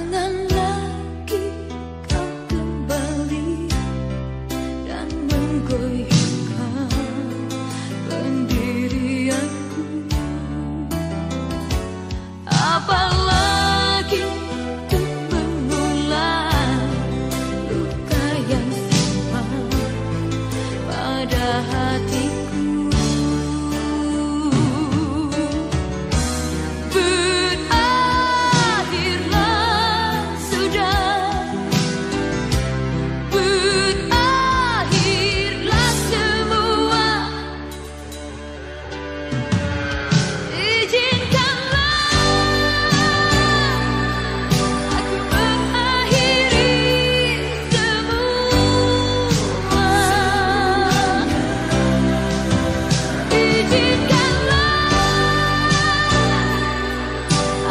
可能。